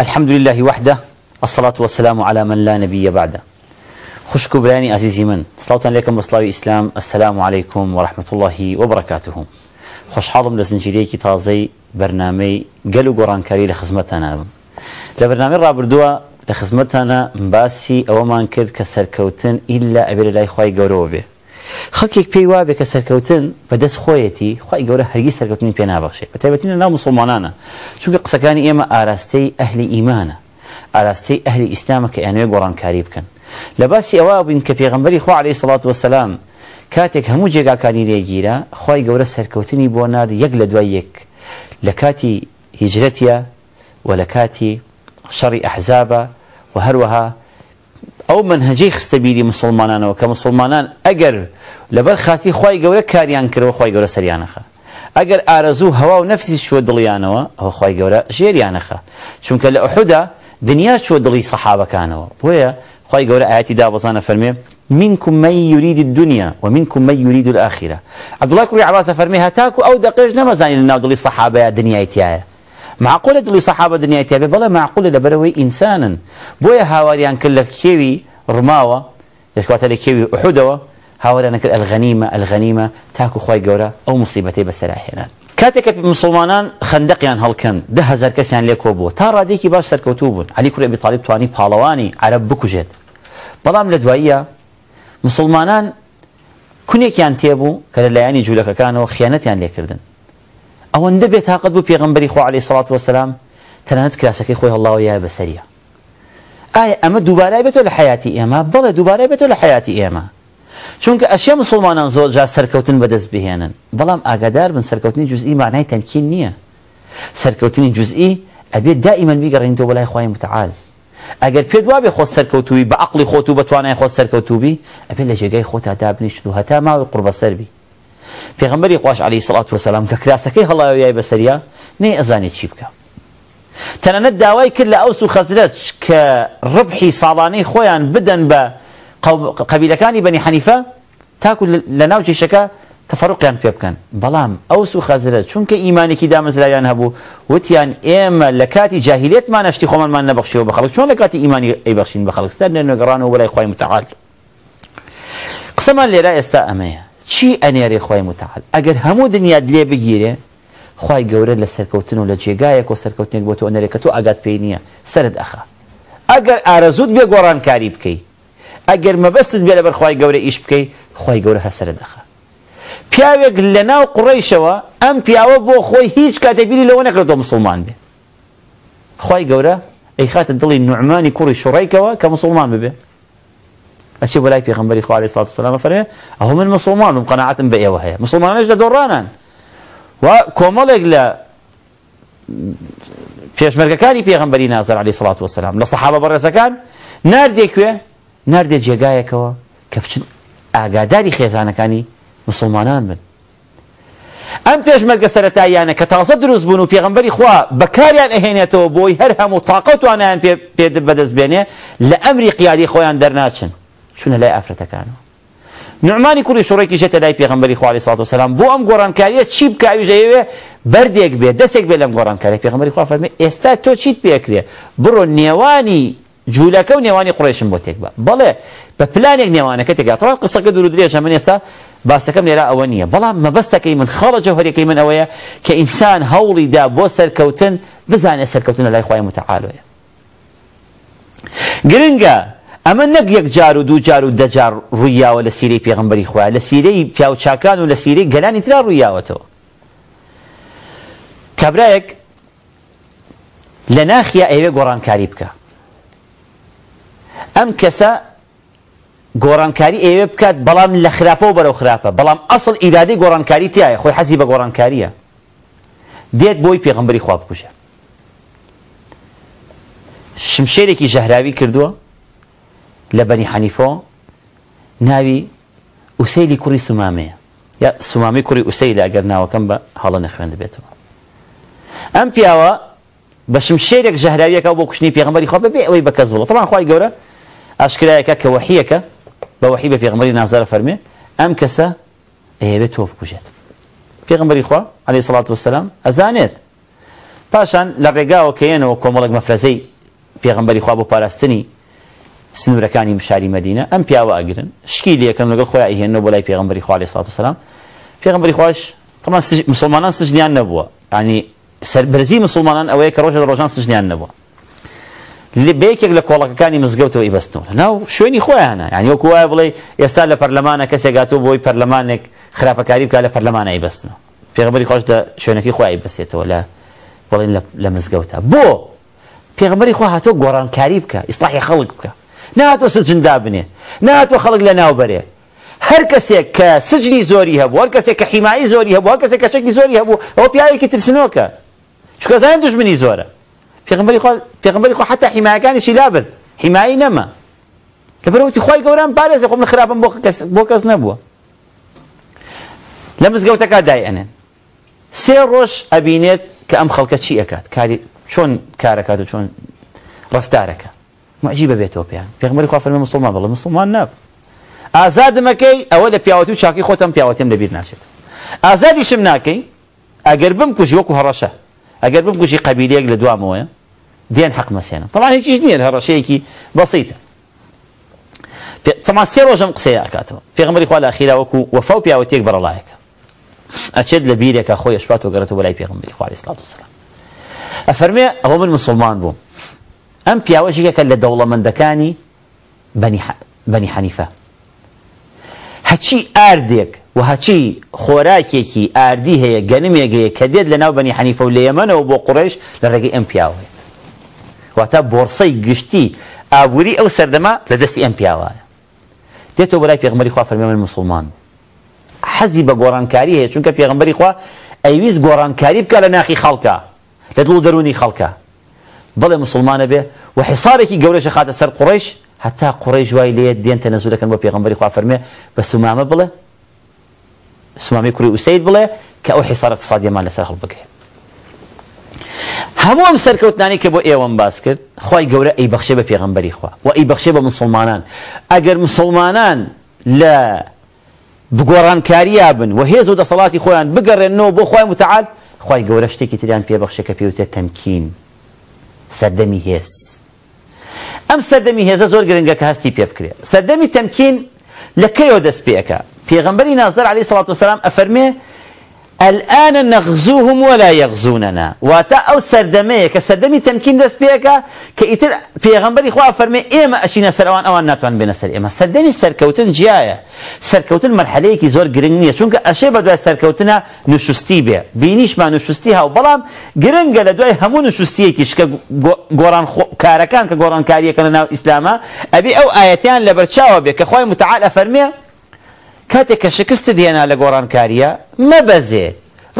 الحمد لله وحده الصلاة والسلام على من لا نبي بعده. خشك براني عزيزي من صلاة عليكم بصلاوي إسلام السلام عليكم ورحمة الله وبركاته. خوش حاضم لزنجيريكي تازي برنامج قلو قران كاري لخزمتنا. لبرنامج رابردوا لخزمتنا مباسي أو ما نكرد كسركوتن إلا أبي الله خواي قروه به خەڵکێک پێی وابێ کە سەرکەوتن بەدەست خۆیەتی خی گەورە هەرگی سەرکەوتنی پێ نابخشێ بە تایبەتینە ناو مسلمانانە. چونکە قسەکانی ئێمە ئاراستەی ئەهلی ئیمانە. ئاراستەی ئەهلی ئیسلامە کە ئەنوێ گۆڕانکاری بکەن. لە باسی ئەوە بووین کە پێغمبەری خوا عليه سڵات وسلام کاتێک هەموو جێگاکانی لێگیرە خی گەورە سەرکەوتنی بۆ ناد یەک لە دوای یەک. لە کاتی هیجرەتە و لە کاتی شەڕی ئەحزابە و هەروەها ئەو منهجەی خستە بیری مسلمانانەوە کە مسلمانان ئەگەر لەبەر خاتی خی گەورە کاریان کردەوە خی گەورە سەریانەخە. ئەگەر ئارەزوو هەوا و نەفسی شوە دڵیانەوە ئەو خی گەورە ژێریانەخە. چونکە لە ئەحودا دنیا چوە دڵی سەحابەکانەوە. بۆیە خی گەورە ئاەتی دابزانە فەرمێ منكم من يريد الدنيا ومنكم من يريد الآخرة. عبد الله كوري عباس فرمي هتاكو أو دقيج نمزاني لنا دلي صحابة دنيا تيايا معقولة دلي صحابة دنيا بلا معقولة لبروي إنسانا بويا هاواريان كلك كيوي رماوة يسكوات كيوي أحدوة هاوریانە کرد الغەنیمە الغەنیمە تاکو خی گەورە ئەو مصیبەتی بەسەراهێنان کاتێکە مسلمانان خندقیان هەڵکەن ده هزار کەسیان لێ کۆ بووە تا ڕادێکی باش بوون علی کوڕی ئەبی طالب توانی پاڵەوانی عرب بکوژێت بەڵام لە دواییە مسلمانان کونێکیان تێبوو کە لە لایانی جوولەکەکانەوە خیانەتیان لێکردن ئەوەندە بێتاقەت بوو پێغمبەری خوا علیه سڵات وسلام تەنانەت کراسەکەی خۆی هەڵاوە یای بەسەریە ئایا ئەمە دووبارای بێتەوە لە حیاتی ئێمە بەڵێ دووبارای بێتەوە لە حیاتی ئێمە چونکە ئەشیا مسلمانان زۆر جار سەرکەوتن بەدەست بهێنن. بەڵام ئاگادار بن سەرکەوتنی جزئی معنای تەمکین نییە. سەرکەوتنی جزئی ئەبێت دائیمەن بیگەڕێنیتەوە بەلای خۆی متعال ئەگەر پێت وابێ خۆ سەرکەوتوی بە عقلی خۆت و بەتوانای خۆ سەرکەوتوبی ئەبێت لە جێگای خۆتا دابنیشت و هەتا ماوەی قوربەسەربی پێغمبەری خوش علی سڵات وسلام کە کراسەکەی هەڵاویای بەسەریا نێ ئەزانێت چی بکە. تەنانەت داوای کرد لە ئەوس و خەزرەت کە ڕبحی ساڵانەی خۆیان بدەن بە قبیلەکانی بەنی حەنیفە تاکو لە ناو کێشەکە تفرقیان پێ بکەن بەڵام ئەوس و خەزرە چونکە ئیمانێکی دامەزرایان هەبوو وتیان ئێمە لە کاتی جاهلیتمان نشتی خۆمانمان نەبخشیەوە بە خەڵک چۆن لە کاتی ئیمانی ئەیبخشین بە خەڵکستەر نێنەگەڕانەوە وەلای خۆی متعال. قسەمان لێرا ئێستا ئەمەیە چی ئەنێرێ خۆی متعال؟ ئەگەر هەموو دنیات لێ بگیرێ خی گەورە لە سەرکەوتن و لە جێگایەک و سەرکەوتنێک بۆ تۆ ئەنەرێکە تۆ ئاگات پێی نییە سرد ئەخا ئەگەر بکەیت ئەگەر مەبەستت بێ لەبەر خی گەورە ئیش بکەیت خی گەورە هەسرە دەخە پیاوێک لە ناو قڕیشەوە ئەم پیاوە بۆ خۆی هیچ کاتێبیری لەوە نەکرێتەوە مسلمان بێ. خی گەورە ئەی خاتە دڵی نوعمانی کوڕی شوڕیکەوە کە مسلمان ببێ. ئەچی بەلای پێغمبەری خوالی سڵات سلام فەرێ ئەو من مسلمان و قەنەعەتم بە ئێوە هەیە. مسلمانش لە دۆڕانان. و کۆمەڵێک لە پێشمەرگەکانی پێغمبەری نازر علی سڵات وسلام لە سەحابە بەڕێزەکان ناردێکوێ ناردێت جێگایەکەوە کە بچن ئاگاداری خێزانەکانی مسلمانان بن. ئەم پێشمەرگە سەرەتاییانە کە تازە دروست بوون و پێغمبەری خوا بەکاریان ئەهێنێتەوە بۆی هەر هەموو تااقەتوانیان پێ بەدەست بێنێ لە ئەمری قیادی خۆیان دەرناچن. چونە لای ئافرەتەکانەوە نعمانی کوڕی شوڕێکی ژێتە لای پێغمبەری خوا علیە سڵات وسلام بۆ ئەم گۆڕانکاریە چی بکویژەیەوێ بەردێک بێ دەستێک بێ لەم گۆڕانکاری پێغمبەری خوا فەرمێ ئێستا تۆ چیت پێکرێ؟ بڕۆ نێوانی جوولەکە و نێوانی قڕێشم بۆ تێک بە. بەڵێ بە پلانێک نێوانەکە تێکات ڕان قسەکە دوور درێژە من ئێستا باسەکەم لێرا ئەوە نییە. بەڵام مەبەستەکەی من خاڵە جەوهرەکەی من ئەوەیە کە ئینسان هەوڵی دا بۆ سەرکەوتن بزانێت سەرکەوتن لە لای خۆی متعالۆیە گرنگە ئەمە نەک یەک جار و دوو جار و دەجار ڕوویاوە لە سیرەی پێغمبەری خۆیان لە سیرەی پیاوچاکان و لە سیرەی گەلانی ترا ڕوویاوەتەوە. کابرایەک لە ناخیا ئەوێ گۆڕانکاری بکە. ئەم کەسە گۆڕانکاری ئێوێ بکات بەڵام لە خراپە و بەرەو خراپە. بەڵام ئەسڵ ئیرادی گۆڕانکاری تایە خۆی حەزی بە گۆڕانکاریە. دێت بۆی پێغمبەری خوا بکوژە شمشێرێکی ژەهراوی کردووە لە بەنی حەنیفۆ. ناوی ئوسەیلی کوڕی سومامەیە. یا سومامی کوڕی ئوسەیل ئەگەر ناوەکەم بە هەڵە نەخوێن دەبێتەوە ئەم پیاوە بە شمشێرێک ژەهراویەکە بۆ کوشتنی پێغمبەری خوا بەبێ ئەوەی بەکەس بڵە طبعا خوای گەورە ئاشکرایەکە کە وەحیەکە بە وەحی بە پێغمبەری نازارە فەرمێ ئەم کەسە ئەیەوێت تۆ بکوژێت. پێغمبەری خوا عەلەیهی سەڵات وسەلام ئەزانێت. پاشان لە ڕێگاوە کەێنەوە کۆمەڵک مەفرەزەی پێغمبەری خوا بۆ پاراستنی سنوورەکانی مشاری مدینە ئەم پیاوە ئەگرن شکی لەکەم لەگەڵ خۆی ئەهێنەوە بۆ لای پێغمبەری خوا علیه الصلاة والسلام پێغمبەری خوش طبعا مسلمانان سژنیان نەبووە. ینی سەربرزی مسلمانان ئەوەیە کە ڕۆژە ڕۆژان سژنیان نەبووە. بەیەکێک لە کۆڵەکەەکانی مزگەوتەوە ئیبستنەوە ناو شوێنی خۆیانە ینی وەکو وایە بڵێ ئێستا لە پەرلەمانە کەسێک گاتۆ بۆی پەرلەمانێک خراپەکاری بکە لە پەرلەمانە ئیبستنەوە پێغمبەری خۆش لە شوێنەکەی خۆی بەسێتەوە لە بڵێن لە مزگەوتە. بۆ پێغمبەری خۆ هاتۆ گۆڕانکاری بکە ئیسلاحی خەڵک بکە. نهاتۆ سجندا بنێ نهاتۆ خەڵک لە ناو بەرێ. هەر کەسێک کە سجنی زۆری هەبوو هەر کەسێک کە حیمایی زۆری هەبوو هەر کەسێک کە چەکی زۆری هەبوو ئەوە پیاوێکی ترسنۆکە. چکە زانین دژمنی زۆرە. پێغمبەری خۆ پێغمبەری خۆ حتا حیمایەکانیشی لابرد حیمایی نەما. لەبەرەوتی خۆی گەوران پارێزە خۆم لە خراپم بۆ کەس بۆ کەس نەبووە. لە مزگەوتەکە دای ئەنێن سێ ڕۆژ ئەبینێت کە ئەم خەڵکە چی ئەکات؟ کاری چۆن کارەکات و چۆن ڕفتارەکە؟ معجیبە بێتەوە پێیان. پێغمبەری خوا فەرمێ مسلمان بڵێ مسلمان ناب. ئازادمەکەی ئەوە لە پیاوەتی و چاکی خۆتم پیاوەتیم لەبیر ناچێت. ئازادیشم ناکەی ئەگەر بم کوژی وەکو هەڕەشە. ئەگەر بم کوژی قەبیلەیەک لە دوامەوەە دێن حەق مەسێنم طبعا هیچیش نییە هەڕەشەیەکی بەسیتە طبعا سێ ڕۆژم قسەیە ئەکاتەوە پێغمبەری خوا لە ئەخیرا وەکو وەفا و پیاوەتێک بەرەڵایەکە ئەچێت لە بیرێکە خۆی شوات و گەڕێتەوە بەلای پێغمبەری خوا سڵات وسلام ئەفەرمێ ئەوە من مسلمان بووم ئەم پیاوەژێکە لە دەوڵەمەندەکانی بەنی حەنیفە هەچی ئاردێک و هەچی خۆراکێکی ئاردی هەیە گەنمێگەیە کە دێت لە ناو بەنی حەنیفە و لە یەمەنەوە بۆ قوڕێش لە ڕێگەی ئەم پیاوێت واتە بۆرسەی گشتی ئابووری ئەو سەردەما لە دەستی ئەم پیاوایە دێتەوە بەلای پێغمبەری خوا فەرمێ من مسلمان. حەزی بە گۆڕانکاری هەیە چونکە پێغمبەری خوا ئەویست گۆڕانکاری بکە لە ناخی خەڵکە لە دڵ دەرونی خەڵکە. بڵێ مسلمانە بێ و حسارێکی گەورەشە خاتە سەر قڕیش حتا قڕیش وای لێ دێنتە نەزوو دەکەن بۆ پێغمبەری خوا فەرمێ بە سومامە بڵێ. سومامی کوڕی ئوسەید بڵێ کە ئەو حسار اقتصادیەمان لەسەر هەڵ بگرێ هەموو ئەم سەرکەوتنانی کە بۆ ئێوەم باس کرد خی گەورە ئەی بەخشێ بە پێغمبەری خوا و ئەی بەخشێ بە مسلمانان. ئەگەر مسلمانان لە بگۆڕانکارییا بن و هێز و دەسەڵاتی خۆیان بگەڕێنەوە بۆ خۆی متعال خی گەورە شتێکی تریان پێبەخشە کە پێوتێت تەمکین. سەردەمی هێز. ئەم سەردەمی هێزە زۆر گرنگە کە هەستی پێ بکرێ. سەردەمی تەمکین لە کەیەوە دەست پێەکە پێغمبەری نازدار عليه الصلاة والسلام ئەفەرمێ الآن نغزوهم ولا يغزوننا واتا ئەو سەردەمە کە تەمکین دەست پێئەکا کە ئیتر پێغەمبەری خوا فەرمێ ئێمە ئەچینە سەر ئەوان ناتوانن بێن سەر ئێمە سەردەمی سەرکەوتن جیایە سەرکەوتن مەرحەلەی زۆر گرنگ نیە چونکە ئەشێ بەدوای سەرکەوتنا نشستی بێ بینیشمان نشستی هات بەڵام گرنگ لەدوای هەموو نشستیەکیش کە گۆڕانکارەکان کە گۆڕان لەناو ئیسلاما ئەبێ ئەو ئایەتەیان لەبەرچاو بێ کە خوای متعال فەرمێ کاتێک کە شکست دێنا لە گۆڕانکاریە مەبەزێ.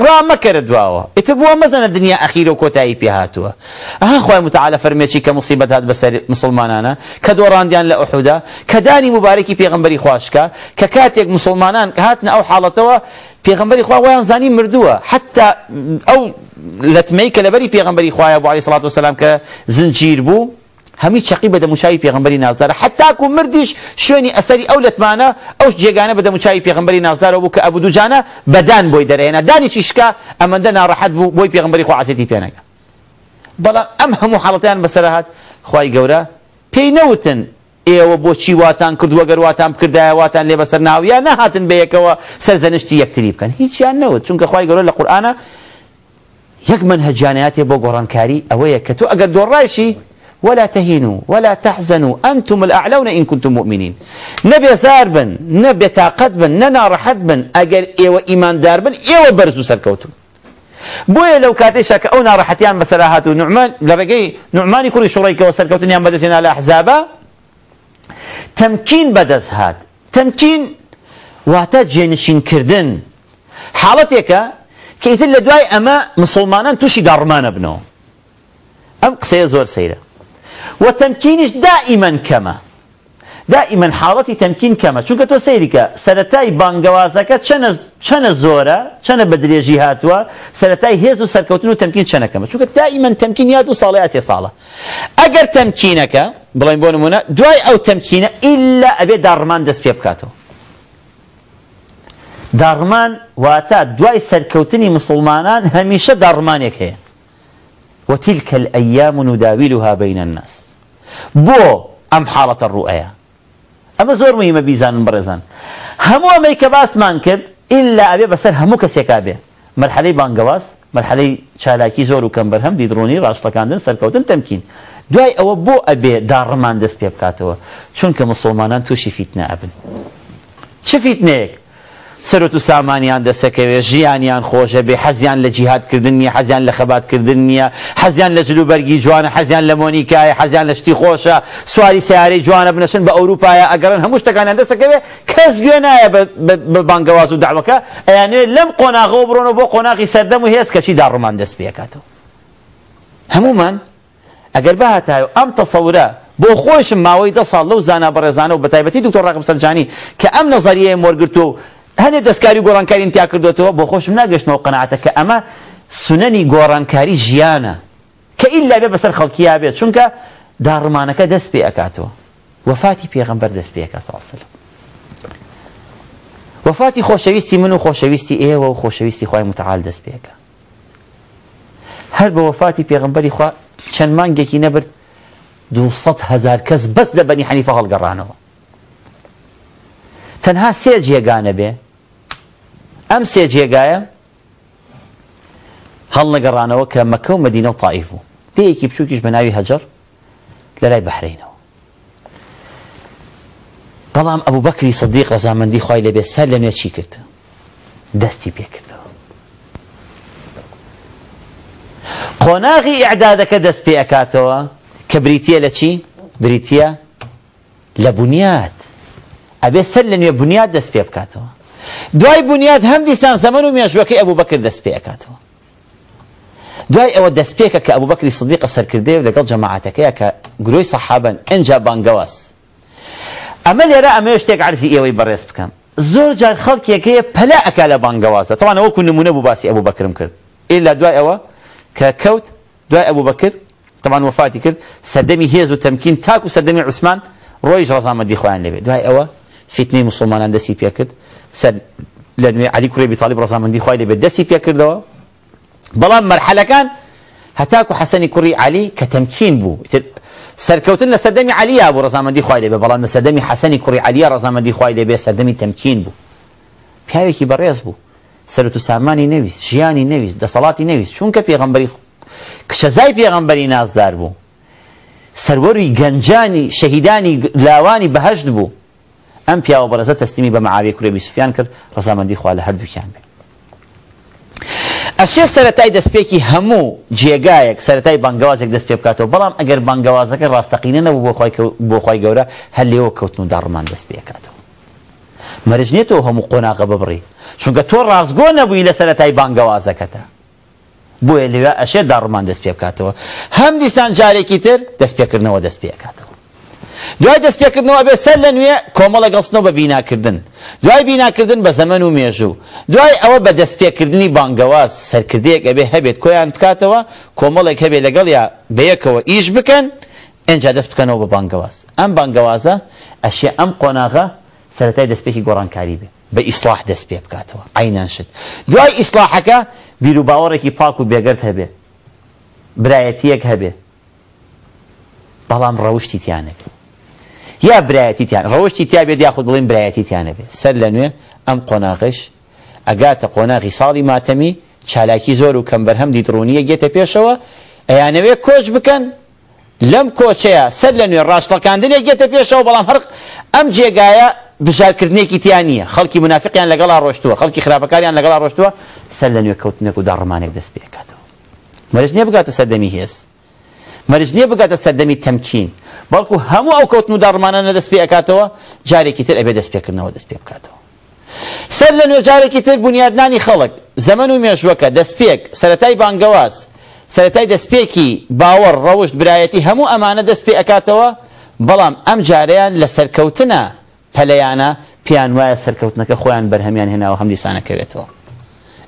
ڕامەکەرە دواوە ئیتر بووە مەزەنە دنیا ئەخیر و کۆتایی پێ هاتووە. ئەها خۆی متعاالە فەرمێکی کە مصیبەت هات بەسەر مسلمانانە. کە دۆڕاندیان لە ئوحودا کە دانی مبارەکی پێغمبەری خواشکە کە کاتێک مسلمانان هاتن ئەو حاڵەتەوە پێغمبەری خوا ویان زانی مردووە. حتا ئەو لەتمەی کە لەبەری پێغمبەری خوایە بۆ علی سڵات وسلام کە زنجیر هەمی چقی بە دەموچوی پێغمبەری نازدارە. حتاکو مردیش شوێنی ئەسەری ئەو لەتمانە ئەو جێگانە بە دەموچوی پێغمبەری نازدارە بوو کە ئەبوو دوجانە بەدان بۆی دەرێنە دانی چیشکە ئەمەندە ناڕەحەت بوو بۆی پێغمبەری خۆ عسێتی پێنەکە بەڵام ئەم هەموو حاڵەتیان بەسەرهات خی گەورە پێی نەوتن ئێوە بۆچی واتان کردووە گەرواتان بکردایە واتان لێ بەسەر ناویان نەهاتن بەیەکەوە سەرزەنشتی یەکتری بکەن. هیچیان نەوت چونکە خی گەورە لە قورآانە یەک من هەجانایاتێ بۆ گۆڕانکاری ئەوەیە کە تۆ ئەگەر دۆڕایشی ولا تهينوا ولا تحزنوا أنتم الأعلون إن كنتم مؤمنين. نبي زار بن نبي طاقت بن أجر إيوة إيمان دار بن إيوة برزو سركوتو. بويا لو كاتيشا كأو نارحتيان بسرا هاتو نعمان لرقي نعماني كوري شريك وسركوتن يان بدسين على أحزابا. تەمکین بەدەست هات. تەمکین واتا جێنشین کردن. حاڵەتێکی کیتر لەدوای ئەمە مسلمانان توشی داڕمان بنەوە ئەم قسەیە زۆر سەیرە. و تەمکینیش دائما کەمە دائما حاڵەتی تەمکین کەمە چونکە تۆ سەیریکە سەتای بانگەوازەکە چەنە زۆرە چەنە بە درێژی هاتووە سەتای هێز و سەرکەوتن و تەمکین چەنەکەمە چونکە دائما تەمکین یاد و ساڵی ئاسێ ساڵە. ئەگەر تەمکینەکە بڵین بۆ نمونە دوای ئەو تەمکینە ئللا ئەبێ داڕمان دەست پێ بکاتەوە. داڕمان واتە دوای سەرکەوتنی مسلمانان هەمیشە داڕمانێک هەیە. وتلك الأيام نداولها بين الناس بۆ ئەم حاڵەتە ڕوئەیە ئەمە زۆر مهمە بیزانن بڕێزان. هەموو ئەمەی کە باسمان کرد ئللا ئەبێ بەسەر هەموو کەسێکا بێ مەرحەلەی بانگەواز مەرحەلەی چالاکی زۆر و کەم بەرهەم دیدرۆنی ڕاشتەکاندن سەرکەوتن تەمکین. دوای ئەوە بۆ ئەبێ داڕمان دەست پێ بکاتەوە. چونکە مسلمانان تووشی فیتنە ئەبن. چه فیتنەیەک؟ سەرۆت و سامانیان دەسەکەوێ ژیانیان خۆشە بێ حەزیان لە جیهادکردن نیە حەزیان لە خەباتکردن نییە حەزیان لە جلوبەرگی جوانە حەزیان لە مۆنیکایە حەزیان لە شتی خۆشە سواری سیارەی جوانە بنەچن بە ئەوروپایە ئەگەرن هەموو شتەکانیان دەسەکەوێ کەس گوێ نایە بە بانگەواز و داوەکە ئەیانێ لەم قۆناغەوە بڕۆنە بۆ قۆناغی سەردەم و هێز کەچی داڕمان دەست پێکاتەوە هەمومان ئەگەر بەهاتایە ئەم تەسەورە بۆ خۆشم ماوەی دە ساڵ لەو زانا بەڕێزانە و بەتایبەتی دکتۆر ڕاغب سەرجانی کە ئەم نەزەریەیە مۆرگرتو و هەنێ دەستکاری گۆڕانکاری تیا کردوێتەوە بۆ خۆشم ناگەشتنەوە قەنەعاتە کە ئەمە سنەنی گۆڕانکاری ژیانە کە ئیلا بێ بەسەر خەڵکییا بێت چونکە داڕمانەکە دەست پێ ئەکاتەوە. وفاتی پێغەمبەر دەست پێەکە ساسل وفاتی خۆشەویستی من و خۆشەویستی ئێوە و خۆشەویستی خی متعال دەست پێەکە هەر بە وفاتی پێغمبەری خوا چەند مانگێکی نەبرد هزار کەس بەس لە بەنی حەنیفە هەڵگەڕانەوە. تەنها سێ جێگانە بێ ئەم سێ جێگایە هەڵ نەگەڕانەوە کە مەکە و مدینە و تاائیف بوو دەیەکی بچووکیش بە ناوی هەجر لە لای بەحرینەوە بەڵام ئەبوو بەکری سەدیق ڕزامەندی خی لەبێ سەر لە نوێ چی کرد دەستی پێکردەوە قۆناغی ئعدادەکە دەست پێ ئەکاتەوە کە بریتە لە چی بریتە لە بنیاد ئەبێ سەر لە نوێ بنیاد دەست پێ بکاتەوە دوای بنیاد هەم دیسان زەمن و مێژوەکەی ئەبوو بەکرد دەست پێ ئەکاتەوە. دوای ئەوە دەستپێکە کە ئەبوو بەکری سدیقە سەرکردێ لەگەڵ جەماعەتەکەیە کە گرۆی سەحابن ئەنجا بانگەواز. ئەمە لێرە ئەمە شتێک عرفی ئێوەی بەڕێز بکەم. زۆر جار خەڵکێکەیە پەلا ئەکا لە بانگەوازە. تەوان ئەوەکو نمونە بوو باسی ئەبوو بەکرم کرد. ئیلا دوای ئەوە کە کەوت دوای ئەبوو بەکر تەوان وفاتی کرد سەردەمی هێز و تەمکین تاک و سەردەمی عوسمان ڕۆیش ڕزامەدی خۆیان لەبێ. دوای ئەوە فتنەی مسلمانان دەستی پێ کرد. سەر لە نوێ علی کوڕی ئەبی تالیب ڕزامەندی خوای لەبێ دەستی پێ کردەوە. بەڵام مەرحەلەکان هەتاکو حەسەنی کوڕی علی کە تەمکین بوو. سەرکەوتن لە سەردەمی علیە بوو ڕزامەندی خوای لێبێ بەڵام لە سەردەمی حەسەنی کوڕی علیە ڕزامەندی خوای لێبێ سەردەمی تەمکین بوو. پیاوێکی بەڕێز بوو. سەرت و سامانی نەویست ژیانی نەویست دەسەڵاتی نەویست. چونکە پێغەمبەری کچەزای پێغەمبەری نازدار بوو. سەروەری گەنجانی شەهیدانی لاوانی بەهشت بوو. ئەم پیاوە بەڕێزە تەستیمی بە معاویە کوڕێ سوفیان کرد ڕزامەندی خوا لە هەردووکیان بێ. ئەشێ سەتای دەستپێکی هەموو جێگایەک سەتای بانگوازێک دەست پێ بکاتەوە بەڵام ئەگەر بانگوازەکە ڕاستەقینە نەبوو بۆ خۆی گەورە هەر لێەوە کەوتن و داڕمان دەست پێکاتەوە مەرجنێتەوە هەموو قۆناغە ببڕی. چونکە تۆ ڕازگۆ نەبووی لە سەتای بانگەوازەکەتە. بۆیە لەوێ ئەشێ داڕمان دەست پێ بکاتەوە. هەم دیسان جارێکی تر دەست پێکردنەوە دەست پێکاتەوە دوای دەستپێکردنەوە بێ سەر لە نوێ کۆمەڵە گەڵستنەوە بە بیناکردن. دوای بیناکردن بە زەمن و مێژوو دوای ئەوە بە دەستپێکردنی بانگەواز سەرکردەیەک ئەبێ هەبێت کۆیان بکاتەوە کۆمەڵێک هەبێت لەگەڵ یا بەیەکەوە ئیش بکەن ئەجا دەست بکەنەوە بە بانگەواز. ئەم بانگەوازە ئەشێ ئەم قۆناغە سەرەتای دەستپێکی گۆڕانکاری بێ. بە ئیسلاح دەست پێ بکاتەوە. عینان شت. دوای ئیسلاحەکە بیر و باوەڕێکی پاک و بێگەرت هەبێ. برایەتیەک هەبێ. بەڵام ڕەوشتی تیانەبێ یا برایەتیتیان ڕەوشتی تیا بێت یاخود بڵین برایەتیتیانە بێت. سەر لە نوێ ئەم قۆناغش ئەگاتە قۆناغی ساڵی ماتەمی چالاکی زۆر و کەمبەر هەم دیدڕونیە گێتە پێشەوە ئەیانەوێ کۆچ بکەن. لەم کۆچەیە سەر لە نوێ ڕاشتەکاندنێک گێتە پێشەوە بەڵام هەر ئەم جێگایە بژارکردنێکی تیان نییە خەڵکی منافقیان لەگەڵا ڕۆشتووە خەڵکی خراپەکاریان لەگەڵا ڕۆشتووە سەر لە نوێ کەوتنێک و داڕمانێک دەست پێکاتەوە مەرج نییە بگاتە سەردەمی هێز. مەرج نییە بگاتە سەردەمی تەمکین. بەڵکو هەموو ئەو کەوتن و داڕمانە دەست پێ ئەکاتەوە جارێکی تر ئەبێ دەست پێکردنەوە دەست پێ بکاتەوە. سەر لە نوێ جارێکی تر بنیادنانی خەڵک زەمن و مێژوەکە دەستپێک سەتای بانگەواز سەتای دەستپێکی باوەڕ ڕەوشت برایەتی هەموو ئەمانە دەست پێ ئەکاتەوە بەڵام ئەم جارەیان لە سەرکەوتنە پەلەیانە پیان وایە سەرکەوتنەکە خۆیان بەرهەمیان هێناوە هەم دیسانەکەوێتەوە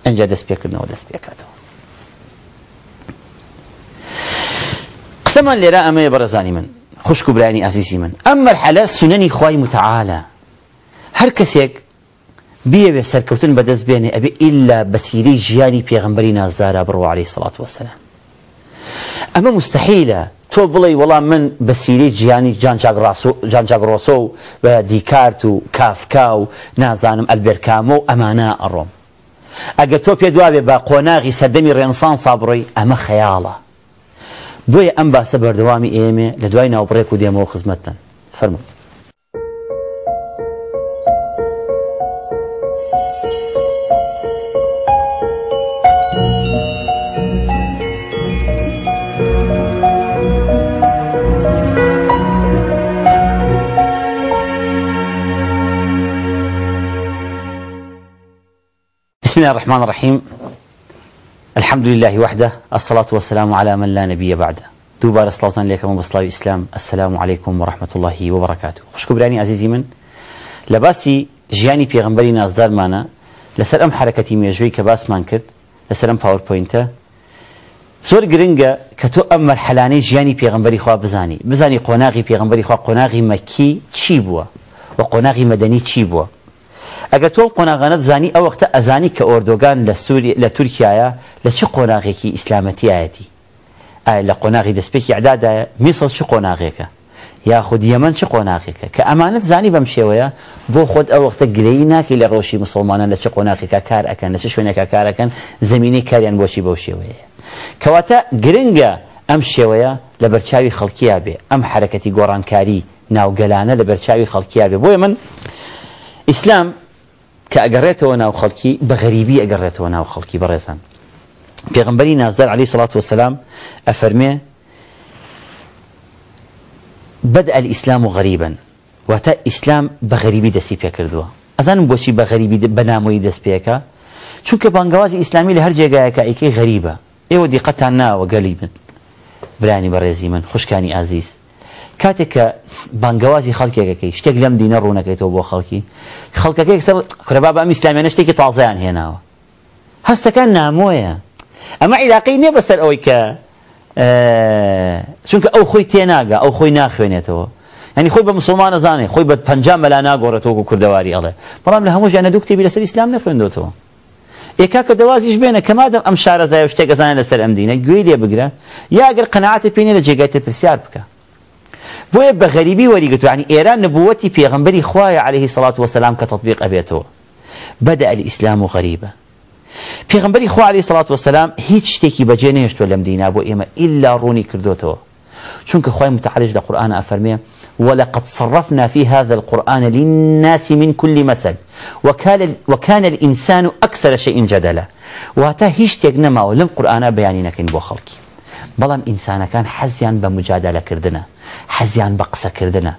ئەنج دەست پێکردنەوە دەست پێکاتەوە قسەمان لێرە ئەمەیە بەڕێزانی من. و برانی ئازیزی من. ئەم مەرحەلە سنەنی خوای متعالە هەر کەسێک بیەوێ سەرکەوتن بەدەست بێنێ ئەبێ ئیلا بەسیرەی ژیانی پێغمبەری نازدارا بڕۆ عليه سڵات وسلام ئەمە مستحیلە تۆ بڵێ وەڵام من بە سیری گیانی جانجاگڕۆسۆ و بە دیکارت و کافکا و نازانم ئەلبێرکامە و ئەمانە ئەڕۆم. ئەگەر تۆ پێ دوابێ بە قۆناغی سەردەمی ڕێنسان سابڕۆی ئەمە خەیاڵە. بۆیە ئەم باسە بەردەوامی ئێمێ لە دوای ناوبڕێک و دێمەوە خزمەتتن فەرمووت بسم الله الرحمن الرحيم. الحمد لله وحده الصلاة والسلام على من لا نبي بعده. دووبارە سلاوتان لێکەمە بەسڵاوی ئیسلام السلام عليكم ورحمة الله وبركاته. خوشکبرانی عزیزی من؟ لە باسی ژیانی پێغمبەری نازدارمانە لەسەر ئەم حرەکەتی مێژووی کە باسمان کرد لەسەر ئەم پاورپۆینتە زۆر گرنگە کە تۆ ئەم مەرحەلانەی ژیانی پێغمبەری خوا بزانی. بزانی قۆناغی پێغمبەری خوا. قۆناغی مەکی چی بووە؟ و قۆناغی مەدەنی ئەگە تۆ قۆناغانت زانی ئەو وەختە ئەزانی کە ئۆردۆگان لە تورکایە لە چه قۆناغێکی ئیسلامەتیایەتی ئایا لە قۆناغی دەستپێکی عدادایە میسڵ چ قۆناغێکە؟ یاخود یەمەن چ قۆناغێکە؟ کە ئەمانەت زانی بەم شێوەیە بۆ خۆت ئەو وەختە گلەی ناکەی لە ڕۆژی مسلمانان لە چه قۆناغێکە کار ئەەکەن لە چه شوێنێکە کارەکەن زمینی کاریان بۆچی بەو شێوەیە؟ کەواتە گرنگە ئەم شێوەیە لە بەرچاوی خەڵکییا بێ ئەم حرەکەتی گۆڕانکاری ناوگەلانە لە بەرچاوی خەڵکییا بێ. بۆیە من ئیسلام کە ئەگەڕێتەوە ناو خەڵکی بە غەریبی ئەگەڕێتەوە ناو خەڵکی بەڕێزان پێغمبەری نازدار علی سڵات وسلام ئەفەرمێ بدأ الإسلام غريبا واتە ئیسلام بە غەریبی دەستی پێ کردووە ئەزانم بۆچی بە غەریبی بەنامۆی دەست پێەکە چونکە بانگوازی ئیسلامی لە هەر جێگایەکە ئیکەی غەریبە ئێوە دیقەتان ناوە گەلی بن برانی بەڕێزی من خوشکانی ئازیز کاتێک کە بانگوازی خەڵکێکەکەی شتێک لەم دینە ڕوونەکەیتەوە بۆ خەڵکی. خەڵکەکەی سەر کورەبا بە ئیسلامیانە شتێکی تازیان هێناوە. هەستەکان نامۆیە. ئەمە عیراقی نییە بەسەر ئەوەی کە چونکە ئەو خۆی تێناگە ئەو خۆی ناخوێنێتەوە. ینی خۆی بە مسلمان نزانێ خۆی بە پنج مەلا ناگۆڕێتەوە کوردەواری ئەڵێ. بەڵام لە هەموو ژیانە دوو کتێبی لەسەر ئیسلام نەخوێندوتەوە. ئێکا کە دەوازیش بێنە کە مادەم ئەم شارەزای و شتێک گەزانە لەسەر ئەم دینە گوێی لێ بگرە. یا ئەگەر قەنەعاتی پێێنێ لە جێگای پرسیار بکە. بۆیە بە غەریبی وەریگرتو عنی ئێران نبووەتی پێغمبەری خوایە عليه سڵات وسلام کە تطبیق ئەبێتەوە. بەدە ئەلئیسلام و غەریبە. پێغمبەری خوا عليه سڵات وسلام هیچ شتێکی بەجێ نێشتوە لەم دینا بۆ ئێمە ئللا ڕوونی کردوتەوە. چونکە خوای متعالج لە قورآن ولقد صرفنا في هذا القرآن للناس من كل مثل وكان, وكان الإنسان أكثر شيء جدلا. واتا هیچ شتێک نەماوە لەم قورآانە بەیانی نەکەین بۆ خەڵکی. بەڵام ئینسانەکان حەزیان بە مجادلەکردنە. حەزیان بە قسەکردنە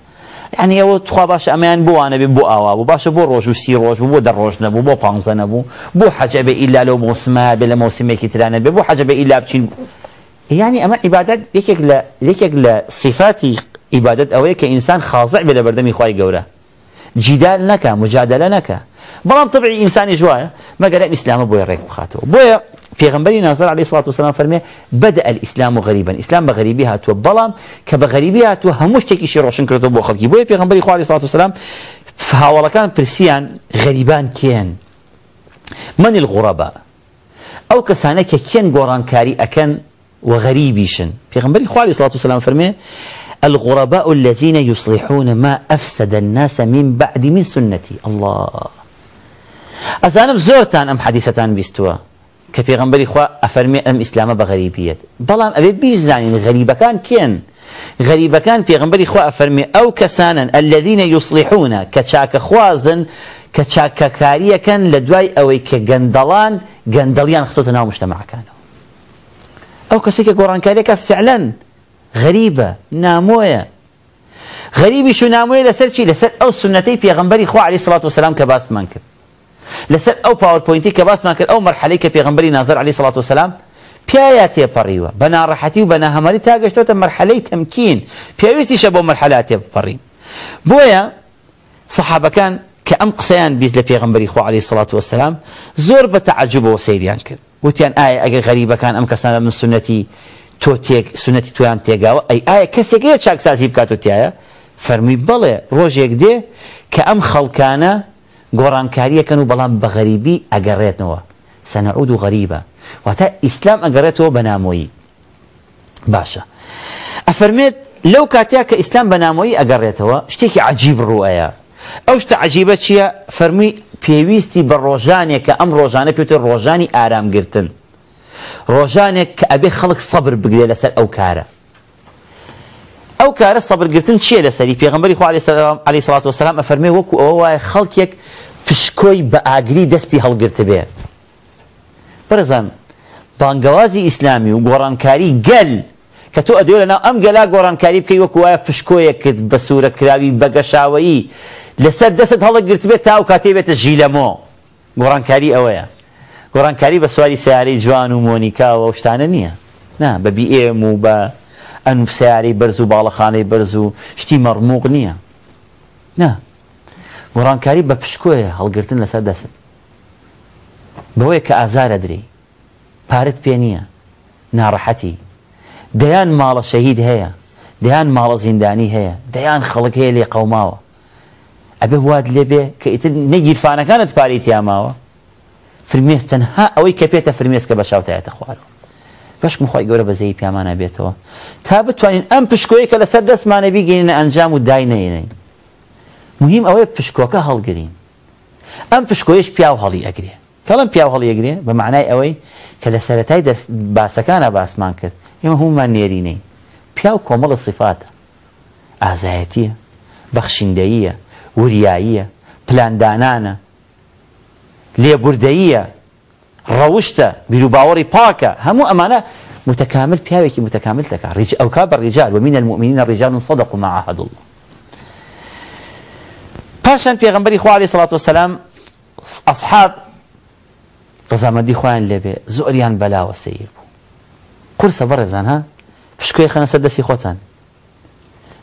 ینی ئەوە تخوا باشە ئەمەیان بوانە بێ بۆ ئاوا بوو باشە بۆ ڕۆژ و سی ڕۆژ بوو بۆ دەڕۆژ نەبوو بۆ پانزە نەبوو بۆ حەجە بێ ئیلا لەو مۆسمە بێ لە مۆسمێکی ترانە حەجە بێ ئیلا بچین. ینی ئەمە عیبادت یەکێک لە یەکێک لە صفاتی عیبادت ئەوەیە کە ئینسان خاضع بێ لە بەردەمی گەورە. جیدال نەکە مجادلە نەکە بەڵام طبعی ئینسانی جوایە مەگەر ئیسلامە بۆی ڕێک بخاتەوە بۆیە پێغمبەری نازر عليه الصلاة والسلام فەرمێ بدأ الإسلام غريبا. إسلام بغريبي هاتووە بەڵام کە بە غەریبی هاتووە هەموو شتێکیشی ڕۆشن کردەوە بۆ خەڵکی بۆیە خوا عليه الصلاة والسلام هاوڵەکان پرسیان غەریبان کێن من الغرباء؟ ئەو کەسانە کە کێن گۆڕانکاری ئەکەن وغريبيشن پێغمبەری خوا عليه الصلاة والسلام فەرمێ الغرباء الذين يصلحون ما أفسد الناس من بعد من سنتي. الله. ئەزانم زۆرتان ئەم حەدیسەتان بیستووە. کە پێغمبەری خوا ئەفەرمێ ئەم ئیسلامە بە غەریبیت. بەڵام ئەبێ بیزانین غەریبەکان کێن؟ غەریبەکان پێغمبەری خوا ئەفەرمێ ئەو کەسانن الذين يصلحون کە چاکە خوازن کە چاکەکاریەکەن لە دوای ئەوەی کە گەندەڵان گەندەڵیان خستۆتە ناو مشتەماعەکانەوە ئەو کەسێکە گۆڕانکاریەکە فعلەن غەریبە نامۆیە غەریبیش و نامۆیە لەسەر چی لەسەر ئەو سنەتەی پێغمبەری خوا علیه الصلاة والسلام کە باسمان کرد. لەسەر ئەو پاورپۆینتی کە باسمان کرد ئەو مەرحەلەی کە پێغمبەری نازر علی سڵات وسلام پیایا تێپەڕیوە بە ناڕەحەتی و بە ناهەمەری تا گەشتۆتە مەرحەلەی تەمکین پێویستیشە بۆ مەرحەلا تێپەڕی بۆیە سەحابەکان کە ئەم قسەیان بیست لە پێغمبەری خوا علی سڵات وسلام زۆر بە تەعجبەوە سەیریان کرد. وتیان ئایا ئەگەر غەریبەکان ئەم کەسانە من سنەتی تۆ تێک سنەتی تویان تێگاوە. ئەی ئایا کەسێکەیە چاکسازی بکات و تایە فەرمی بڵێ ڕۆژێک دێ کە ئەم خەڵکانە گۆڕانکاریەکەن و بەڵام بە غەریبی ئەگەڕێتنەوە. سەنەعود و غەریبە. واتە ئیسلام ئەگەڕێتەوە بە نامۆیی. باشە. ئەفەرمێت لەو کاتیا کە ئیسلام بەنامەوەی ئەگەڕێتەوە شتێکی عجیب ڕوئەیە ئەو شتە عجیبە چییە؟ فەرمی پێویستی بە ڕۆژانێک کە ئەم ڕۆژانە پێوتە ڕۆژانی ئارامگرتن. ڕۆژانێک کە ئەبێ خەڵک سەبر بگرێ لەسەر ئەو کارە. ئەو کارە سەبرگرتن چییە لەسەری؟ پێغمبەری خوا علی سڵات وسلام ئەفەرمێ وەکو ئەوە وایە خەڵکێک پشکۆی بە ئاگری دەستی هەڵگرت بێ. بەرزان بانگەوازی ئیسلامی و گۆڕانکاری گەل کە تۆ ئەدێ لەناو ئەم گەلا گۆڕانکاری بکەی وەکو وایە پشکۆیەکت بە سوورە کراوی بەگەشاوایی لەسەر دەست هەڵەگرت بێت تا و کاتێ بێتە ژیلەمۆ. گۆڕانکاری ئەوەیە. گۆڕانکاری بە سواری سیارەی جوان و مۆنیکاوە شتانە نییە. نا بە بیئێم و بە ئەن سیارەی بەرز و باڵەخانەی بەرز و شتی مەڕموق نییە. نا گۆڕانکاری بە پشکۆیە هەڵگرتن لەسەر دەست. بەوەیە کە ئازارە درێ. پارت پێ نییە. ناڕەحەتی. دەیان ماڵە شەهید هەیە. دەیان ماڵە زیندانی هەیە. دەیان خەڵک هەیە لێ قەوماوە. ئەبێ واد لێبێ کە ئیتر نەگیرفانەکانت پارەی تیاماوە. فرمێس تەنها ئەوەی کە پێێتە فرمێس کە بە شاوتایەتە خوارەوە بەشم خۆی گەورە بەزەی پیامانە بێتەوە. تا بتوانین ئەم پشکۆی کە لەسەر دەستمانە بیگەینە ئەنجام و داینەینین مهم ئەوەی پشکۆکە هەڵگرین. ئەم پشکۆیش پیا و هەڵی ئەگرێ. کەڵم پیا و هەڵی ئەگرێ بە معنای ئەوەی کە لە سەتای باسەکانە باسمان کرد. ئێمە هەمومان نێرینەی پیا و کۆمەڵە صفاتە. ئازایەتیە بەخشیندەییە وریاییە پلاندانانە لێبوردەییە ڕەوشتە بیرروباوەڕی پاکە هەموو ئەمانە متكامل پیاوێکی متكامل دەکات ڕیج ئەو کا بە ڕیجال ومن المؤمنین ڕیجال صدق ما عهد الله. پاشان پێغمبەری خوا عليه سڵات وسلام ئەصحاب ڕزامەندی خۆیان لێبێ زۆریان بەلاوە سیر بوو. قورسە بەڕێزان ها؟ پشکۆی خەنە سەر دەستی خۆتان.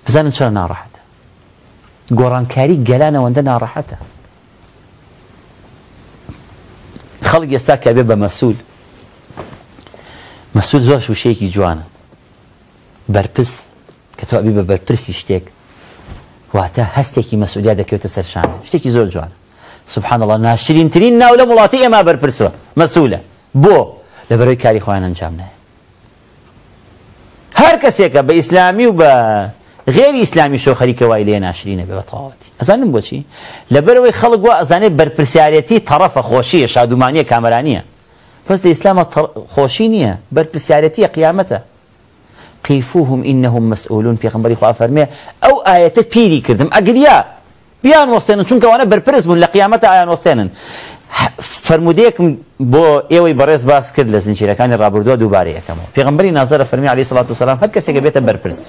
بزانن چرا ناڕەحەتە. گۆڕانکاری گەلانەوەندە ناڕەحەتە. خەڵک ئێستا کە بێ بە مەسوول مەسوول زۆر شوشەیەکی جوانە. بەرپرس کە تۆ ئەبی بە بەرپرسی شتێک واتە هەستێکی مەسوولیا دەکەوتە سەرشانە شتێکی زۆر جوانە. سبحان الله ناشرین ترین ناو لە وڵاتی ئێمە بەرپرسوە مەسوولە بۆ لەبەرەوەی کاری خۆیان ئەنجام نایە. هەر کەسێکە بە ئیسلامی و بە غێری ئیسلامی شۆ خەریکە وای لێ ناشرینە بێ بەتەواوەتی. ئەزانم بۆچی لەبەرەوەی خەڵک وە ئەزانێت بەرپرسیارەتی تەڕەفە خۆشیە شادومانیە کامەرانیە بەس لە ئیسلامە خۆشی نییە بەرپرسیارەتیە قیامەتە. وقفوهم إنهم مسؤولون پێغمبەری خوا فەرمێ ئەو ئاەتە پیری کردم. ئەگریا بیان وەستێنن چونکە وانە بەرپرس بوون لە قیامەتە ئایان وەستێنن فرمودەیەکم بۆ ئێوەی بەڕێز باس کرد لە زنجیرەکانی ڕابردووە دووبارە یەکەمەوە پێغمبەری نازەرە فەرمی عليه الصلاة والسلام هەر کەسێکە بێتە بەرپرس.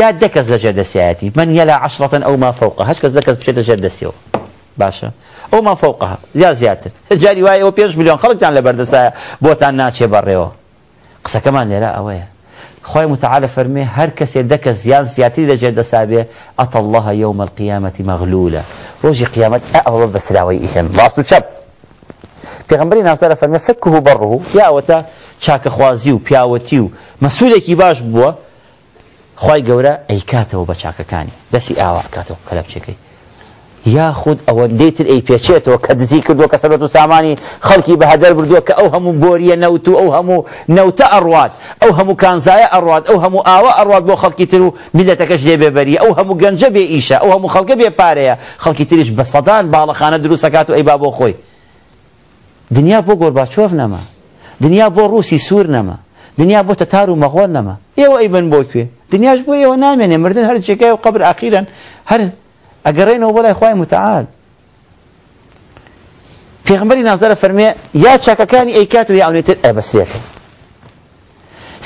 یا دەکەس لە ژێردەسیایەتی من يلي عشرة أو ما فوقه هەچ کەس دەکەس بچێتە ژێردەسیەوە باشە. أو ما فوقها. یا زیاتر. جاری وایە ئەوە پێنج میلیۆن خەڵکتان لە بەردەسایە. بۆتان ناچێ بەڕێەوە قسەکەمان لێرە ئەوەیە. خۆی متعالە فەرمێ هەر کەسێ دەکە زیان زیاتری لە جێردەسابێ ئەت الله يوم القيامة مغلولة. ڕۆژی قیامەت ئەوە بەسراوی ئیهێن ڕاست و چەپ پێغمبەری ناسەرە فەرمێ فکه و بەڕه یاوەتە چاکەخوازی و پیاوەتی و مەسوولێکی باش بووە خی گەورە ئەیکاتەوە بە چاکەکانی. دەستی ئاوا کاتەوە کەلە بچەکەی یاخود ئەوەندەیتر ئەی پێچێتەوە کە دزی کردووە کە سەبەت و سامانی خەڵکی بە هەدەر بردووە کە ئەو هەموو بۆریە نەوت و ئەو هەموو نەوتە ئەڕوات ئەو هەموو کانزایە ئەڕوات ئەو هەموو ئاوە ئەڕوات بۆ خەڵکی تر و میلەتەکەش لێ بێبەری ئەو هەموو گەنجە بێ ئیشە ئەو هەموو خەڵکە بێ پارەیە خەڵکی تریش بە سەدان باڵەخانە دروستەکات و ئەی با بۆ خۆی. دنیا بۆ گۆرباچۆف نەما دنیا بۆ ڕووسی سوور نەما دنیا بۆ تەتار و مەغۆر نەما. ئێوە ئەی بن بۆ کوێ دنیاش بۆ ئێوە نامێنێ مردن جێگای و قبر ئاخیرن هەر بۆ لای خی متعال. پێغمبەری نازارە فەرمێ یا چاکەکانی ئەیکات و یا ئەونێتر ئەبەسرێتەوە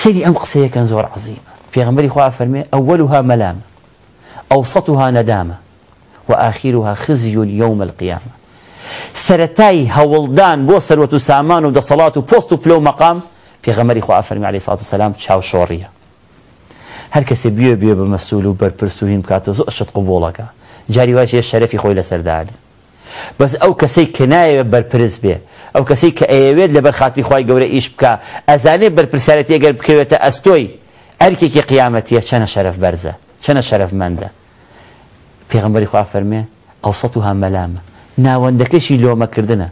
سەیری ئەم قسەیەکەن زۆر عظیمە پێغمبەری خوا فەرمێ ئەوەلها مەلامە ئەوسەتها نەدامە وآخرها خزي يوم القيامة. سەتای هەوڵدان بۆ سەروەت و سامان و دەسەڵات و پۆست و پلە و مەقام پێغەمەری خوا فەرمی علیه الصلاة والسلام چاو شۆڕیە. هەر کەسێ بیێ بێ بە مەسول و بەرپرس و هیم بکاتەوە زۆر شت قبوڵەکە جاری وایە شەرەفی خۆی لەسەرداری بەس ئەو کەسەی کە نایەوێت بەرپرس بێ ئەو کەسەی کە ئەیەوێت لە بەرخاتری خی گەورە ئیش بکە ئەزانێ بەرپرسیارەتی ئەگەر بکەوێتە ئەستۆی ئەرکێکی قیامەتیە چەنە شەرف بەرزە چەنە شەرفمەندە پێغمبەری خوا فەرمێ ئەو سەد و هەمەلامە ناوەندەکەشی لۆمەکردنە.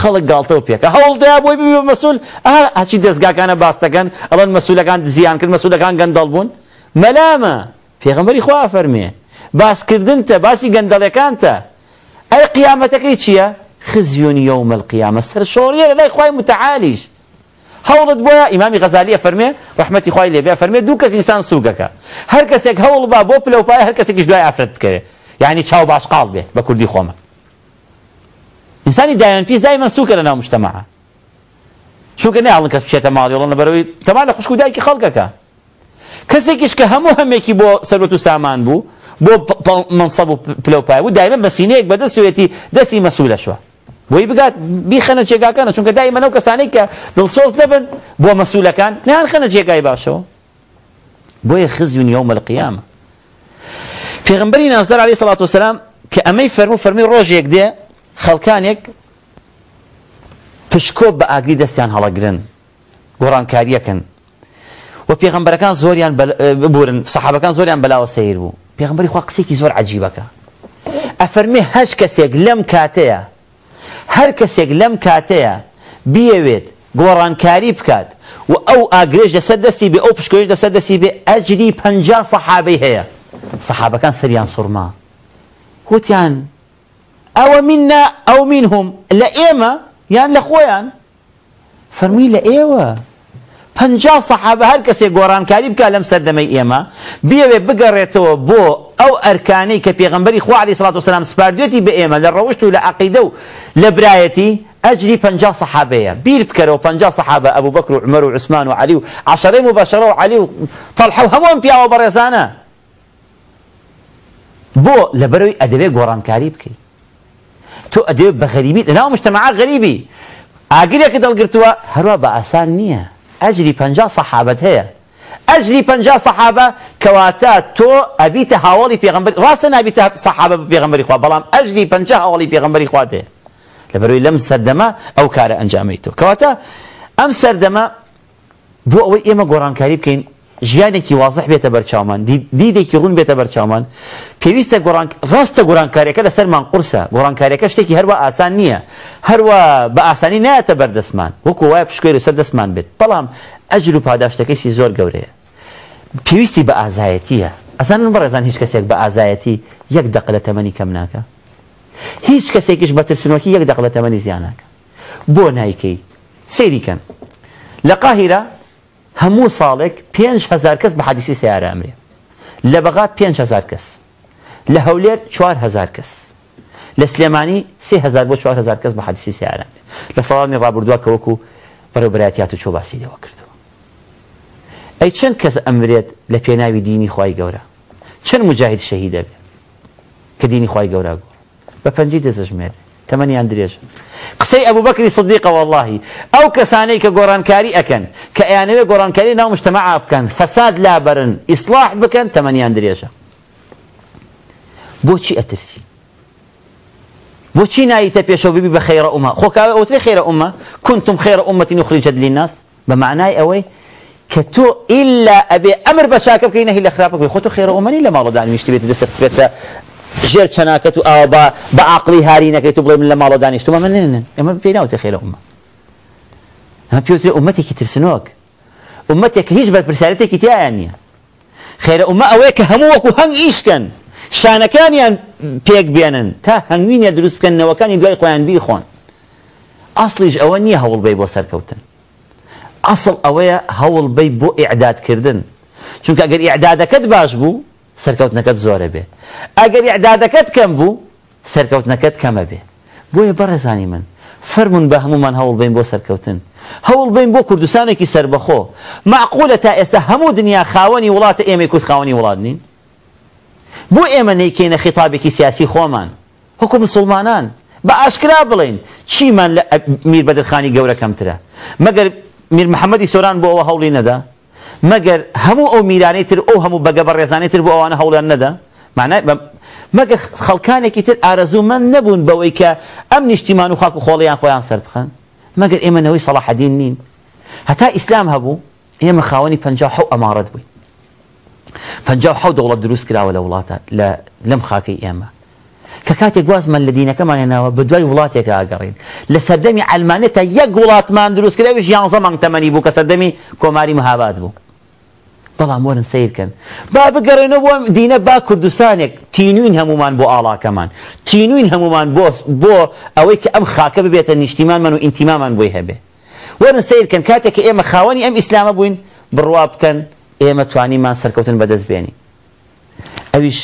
خەڵک گاڵتەوە پێکە. هەوڵدەیا بۆی ببی مەسول هەچی دەستگاکانە باس دەکەن ئەڵەن مەسوولەکان زیان کرد مەسوولەکان گەندەڵ بوون. مەلامە پێغمبەری خوا فەرمێ. باسکردنتە باسی گەندەڵەکانتە. ئەی قیامەتەکەی چییە؟ خزي يوم القيامة سەر شۆڕیە لای خوای متعالیش. هەوڵت بۆە ئیمامی غەزالیە فەرمێ ڕحمەتی خوای لێبێ فەرمێ دوو کەس ئینسان سوگەکە. هەر کەسێک هەوڵ با بۆ پلەپای هەر کەسێکیش دوای ئافرەت بکەوێ. یعنی چاو باشقاڵ بێ بە کوردی خۆمە. ئینسانی دایان پیس دایمە سوکە لە ناو مشتەمەعە چونکە ناڵن کەس بچێتە ماڵی وڵن لەبەرەوەی تەمان لە خوشک و دایکی خەڵکەکە. کەسێکیش کە هەموو هەمێکی بۆ سەرۆت و سامان بوو بۆ منسەب و پلەپای بوو دایمە بە سینەیەک بەدەستوێتی دەستی مەسوولە شوە. بۆی بگات بیخەنە جێگاکانە چونکە دایمە نەو کەسانەی کە دڵسۆز دەبن بۆ مەسوولەکان نیان خەنە جێگای باشەوە. بۆیە خزیون یوم القیامە پێغمبەری نازدار عليه الصلاة والسلام کە ئەمەی فەرمو فەرمی ڕۆژێک دێ خەڵکانێک پشکۆ بە ئاگری دەستیان هەڵەگرن گۆڕانکاریەکەن و پێغمبەرەکان زۆریان ببورن سەحابەکان زۆریان بەلاوە سیر بوو. پێغمبەری خوا قسێکی زۆر عجیبەکە. ئەفەرمێ هەش کەسێک لەم کاتەیە هەر کەسێک لەم کاتەیە بیەوێت گۆڕانکاری بکات و ئەو ئاگرێژ لەسەر دەستی بێ ئەو پشکۆش لەسەر دەستی بێ ئەجری پەنج سەحابەی هەیە. سەحابەکان سەریان سوورما. وتیان ئەوە مننا ئەو منهم لە ئێمە یان لە خۆیان؟ فەرمی لە ئێوە. پەنجا سەحابە هەر کەسێک گۆڕانکاری بکە لەم سەردەمەی ئێمە بیاوێ بگەڕێتەوە بۆ ئەو ئەرکانەی کە پێغمبەری خوا علیه الصلاة والسلام سپاردوێتی بە ئێمە لە ڕەوشت و لە عەقیدە و لە برایەتی ئەجری پەنجا سەحابەیە بیر بکەرەوە پەنجا سەحابە ئەبوو بەکر و عمەر و عوسمان و عەلی و عەشەرەی مبەشەرە و عەلی و طەلحە و هەمووان پیاوە بەڕێزانە بۆ لەبەرەوەی ئەدەبێ گۆڕانکاری بکەیت تۆ ئەدەبێت بە غەریبی لەناو مجتەمەعا غەریبی. ئاگرێکە دەڵگرتووە هەروە بە ئاسان نییە. ئەجری پەنجا سەحابەت هەیە ئەجری پەنجا سەحابە کەواتە تۆ ئەبیتە هاوڵی پێغمبەر ڕاستە نابیتە سەحابە پێغمبەری خوا بەڵام ئەجری پەنجا هاوڵی خواتێ لەبەرەوەی لەم سەردەما ئەو کارە ئەنجامی تۆ کەواتە ئەم سەردەما بۆ ئەوەی ئێمە گۆڕانکاری بکەین ژیانێکی وازح بێتە بەرچاومان دیدێکی ڕوون بێتە بەرچاومان. پێویستە ڕاستە گۆڕانکاریەکە لەسەرمان قورسە گۆڕانکاریەکە شتێکی هەروە ئاسان نییە. هەروە بە ئاسانی نایەتە بەردەستمان. وەکو وایە پشکۆی لەسەر دەستمان بێت. بەڵام ئەجر و پاداشتەکەیسی زۆر گەورەیە. پێویستی بە ئازایەتیە. ئەزان بەڕێزان هیچ کەسێک بە ئازایەتی یەک دەق لە تەمەنی کەم ناکە. هیچ کەسێکیش بە ترسنۆکی یەک دەق لە تەمەنی زیانناکە بۆ نایکەی سەیریکەن لە قاهیرە هەموو ساڵێک پێنج هزار کەس بە حەدیسی سیارە ئەمرێ. لە بەغا پێنج هزار کەس. لە هەولێر چوار هزار کەس. لە سلێمانی سێ هزار بۆ چوار هزار کەس بە حەدیسی سیارە. لە ساڵانی ڕابردووە کەوەکو بەڕێوبەراتیات و چۆ باسی لێوە کردەوە ئەی چەند کەس ئەمرێت لە پێناوی دینی خی گەورە؟ چەند مجاهید شەهیدە بێ؟ کە دینی خی گەورە گۆ بە پەنجی دەزەژمێت درێژ قسەی ئەبوو بەکری صدیقە واللهی ئەو کەسانەی کە گۆڕانکاری ئەکەن کە ئەیانەوێ گۆڕانکاری ناو مجتمع بکەن فەساد لابرن ئیسلاح بکەن تەمەنیان درێژە بۆچی ئەترسی؟ بۆچی نایتە پێشەوە ببی بە خێرە ئومە؟ خۆکاوە ئەوترێ خێرە ئومە؟ كنتم خێرە ئومەتی نخرجت للناس. ئللا ئەبێ ئەمر بە چاکە بکەی نەهی لە خراپە بکەی. خۆ تۆ خێرە ئومەنی لە ماڵە دانیشتی بێت دەست بێتە ژێر چەناکەت و ئاوا بە بە عقلی هاری نەکەیت و بڵێ من لە ماڵە دانیشتومە من نێنن ئەمە پێی ناوتە خێرە ئومە. ئەمە پێوترێ ئومەتێکی ترسنۆک ئومەتێک هیچ بەرپرسیارەتێکی تیایان نییە. خێرە ئومە ئەوەیە کە هەموو وەکو هەنگ ئیشکەن. شانەکانیان پێک بێنن. تا هەنگوینە دروست بکەنەوەکانی دوای خۆیان بیخۆن. ئاصلیش ئەوە نییە هەوڵ بی بۆ سەرکەوتن. ئەسڵ ئەوەیە هەوڵ بی بۆ ئیعدادکردن. چونکە ئەگەر ئیعدادەکەت باش بوو سەرکەوتنەکەت زۆرە بێ. ئەگەر ئیعدادەکەت کەم بوو سەرکەوتنەکەت کەمە بێ. بۆیە بەڕێزانی من. فەرمون بە هەمومان هەوڵ بین بۆ سەرکەوتن. هەوڵ بین بۆ کوردستانێکی سربەخۆ. معقولە تا ئێستا هەموو دنیا خاوەنی وڵاتە ئێمە کوت خاوەنی وڵات نین؟ بۆ ئێمە نەیکەینە خیتابێکی سیاسی خۆمان. حکو مسلمانان بە ئاشکرا بڵین. چیمان لە میر بەدرخانی گەورە کەمترە؟ مەگەر میر محەممەدی سۆران بۆ ئەوە هەوڵی نەدا؟ مەگەر هەموو ئەو میرانەی تر ئەو هەموو بەگە بە ڕێزانەی تر بۆ ئەوانە هەوڵیان نەدا معنای مەگەر خەڵکانێکی تر ئارەزوومەند نەبوون بەوەی کە ئەم نیشتیمان و خاک و خۆڵیان خۆیان سەر بخەن. مەگەر ئێمە نەوەی سەڵاحەدین نین هەتا ئیسلام هەبوو ئێمە خاوەنی پەنجا حەو ئەمارەت بووین پەنجا حەو دەوڵەت دروست کراوە لە وڵاتە لەم خاکەی ئێمە. کە کاتێک گوازمان لە دینەکەمان هێناوە بە دوای وڵاتێکە ئاگەڕین لە سەردەمی ئەلمانێتە یەک وڵاتمان دروست کراویش یانزە مانگ تەمەنی بوو کە سەردەمی کۆماری مهاباد بوو. بەڵام وەرن سیرکەن با بگەڕێنەوە بۆ دینە با کوردستانێک تینوین هەمومان بۆ ئاڵاکەمان تینوین هەمومان بۆ بۆ ئەوەی کە ئەم خاکە ببێتە نیشتیمانمان و ئینتیمامان بۆی هەبێ وەرن سیرکەن کاتێک کە ئێمە خاوەنی ئەم ئیسلامە بووین بڕوا بکەن ئێمە توانیمان سەرکەوتن بەدەست بێنی ئەویش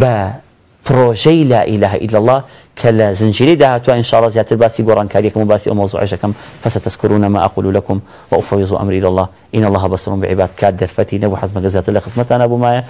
بە پرۆژەی لا إله إلا ده هاتوا إن شاء الله زيادة باسي بوران كاريكم وباسي موضوع عشكم فستذكرون ما أقول لكم وأفوض أمري إلى الله. إن الله بصر بعباد كاد درفتي نبو حزم غزات الله خصمتنا. أبو مايا.